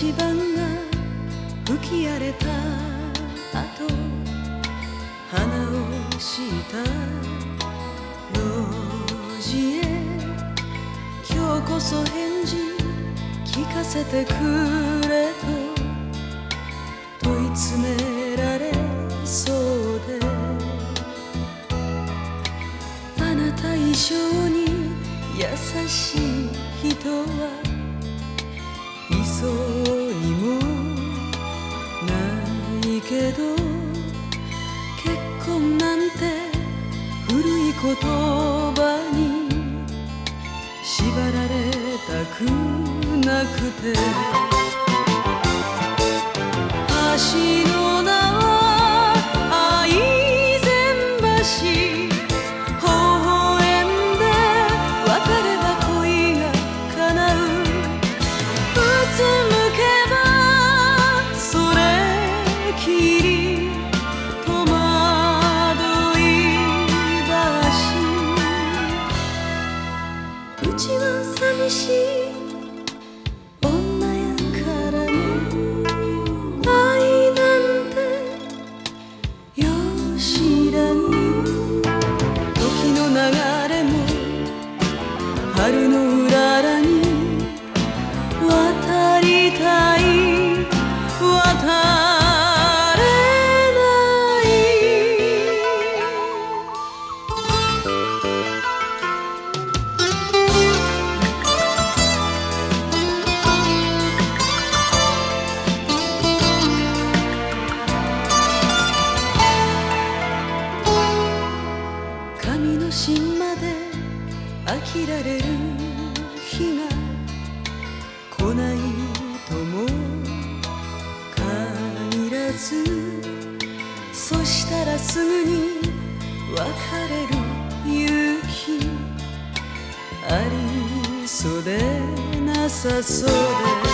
地盤が吹き荒れた後花をした路地へ今日こそ返事聞かせてくれと問い詰められそうで。あなた以上に優しい人はいもないけど結婚なんて古い言葉に縛られたくなくて。橋の名は愛禅橋。飽きられる日が来ないとも限らずそしたらすぐに別れる勇気。ありそうでなさそうで。